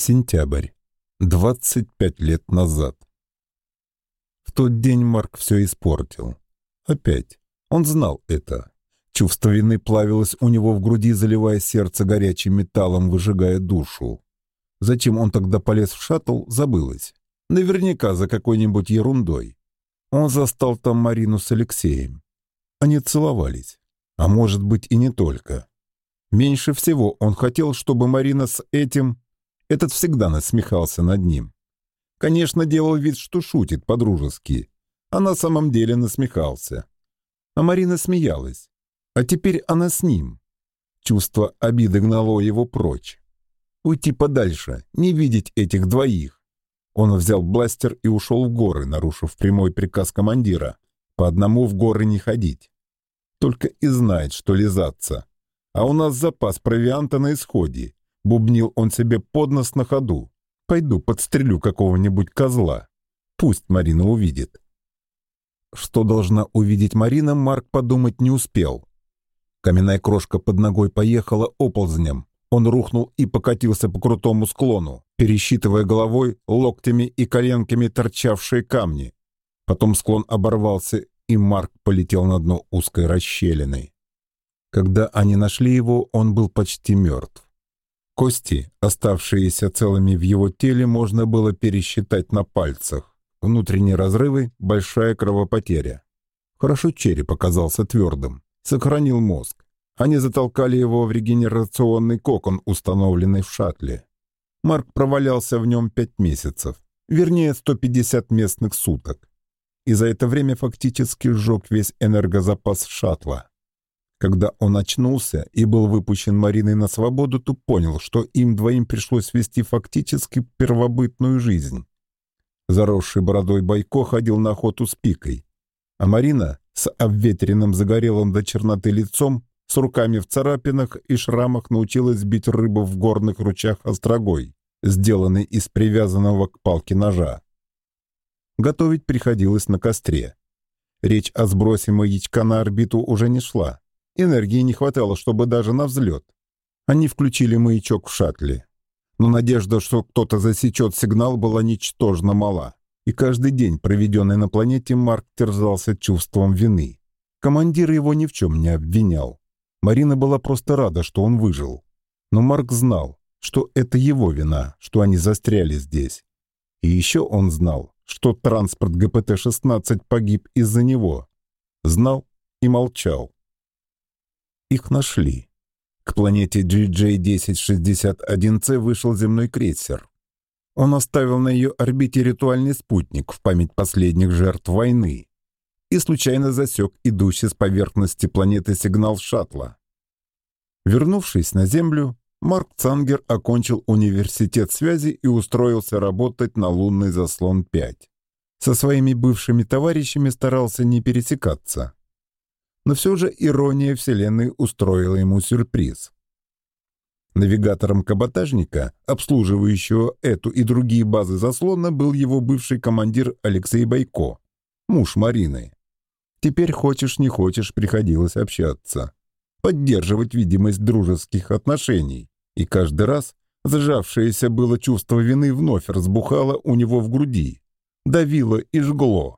Сентябрь. 25 лет назад. В тот день Марк все испортил. Опять. Он знал это. Чувство вины плавилось у него в груди, заливая сердце горячим металлом, выжигая душу. Зачем он тогда полез в шаттл, забылось. Наверняка за какой-нибудь ерундой. Он застал там Марину с Алексеем. Они целовались. А может быть и не только. Меньше всего он хотел, чтобы Марина с этим этот всегда насмехался над ним. Конечно, делал вид, что шутит по-дружески, а на самом деле насмехался. А Марина смеялась. А теперь она с ним. Чувство обиды гнало его прочь. Уйти подальше, не видеть этих двоих. Он взял бластер и ушел в горы, нарушив прямой приказ командира. По одному в горы не ходить. Только и знает, что лизаться. А у нас запас провианта на исходе. Бубнил он себе под нос на ходу. «Пойду подстрелю какого-нибудь козла. Пусть Марина увидит». Что должна увидеть Марина, Марк подумать не успел. Каменная крошка под ногой поехала оползнем. Он рухнул и покатился по крутому склону, пересчитывая головой, локтями и коленками торчавшие камни. Потом склон оборвался, и Марк полетел на дно узкой расщелины. Когда они нашли его, он был почти мертв. Кости, оставшиеся целыми в его теле, можно было пересчитать на пальцах. Внутренние разрывы — большая кровопотеря. Хорошо череп оказался твердым, сохранил мозг. Они затолкали его в регенерационный кокон, установленный в шаттле. Марк провалялся в нем пять месяцев, вернее 150 местных суток. И за это время фактически сжег весь энергозапас шаттла. Когда он очнулся и был выпущен Мариной на свободу, то понял, что им двоим пришлось вести фактически первобытную жизнь. Заросший бородой Байко ходил на охоту с пикой, а Марина с обветренным загорелым до черноты лицом, с руками в царапинах и шрамах научилась бить рыбу в горных ручьях острогой, сделанной из привязанного к палке ножа. Готовить приходилось на костре. Речь о сбросе маячка на орбиту уже не шла. Энергии не хватало, чтобы даже на взлет. Они включили маячок в шаттле. Но надежда, что кто-то засечет сигнал, была ничтожно мала. И каждый день, проведенный на планете, Марк терзался чувством вины. Командир его ни в чем не обвинял. Марина была просто рада, что он выжил. Но Марк знал, что это его вина, что они застряли здесь. И еще он знал, что транспорт ГПТ-16 погиб из-за него. Знал и молчал. Их нашли. К планете GJ-1061C вышел земной крейсер. Он оставил на ее орбите ритуальный спутник в память последних жертв войны и случайно засек идущий с поверхности планеты сигнал шаттла. Вернувшись на Землю, Марк Цангер окончил университет связи и устроился работать на лунный заслон 5. Со своими бывшими товарищами старался не пересекаться но все же ирония Вселенной устроила ему сюрприз. Навигатором каботажника, обслуживающего эту и другие базы заслона, был его бывший командир Алексей Байко, муж Марины. Теперь хочешь не хочешь приходилось общаться, поддерживать видимость дружеских отношений, и каждый раз зажавшееся было чувство вины вновь разбухало у него в груди, давило и жгло.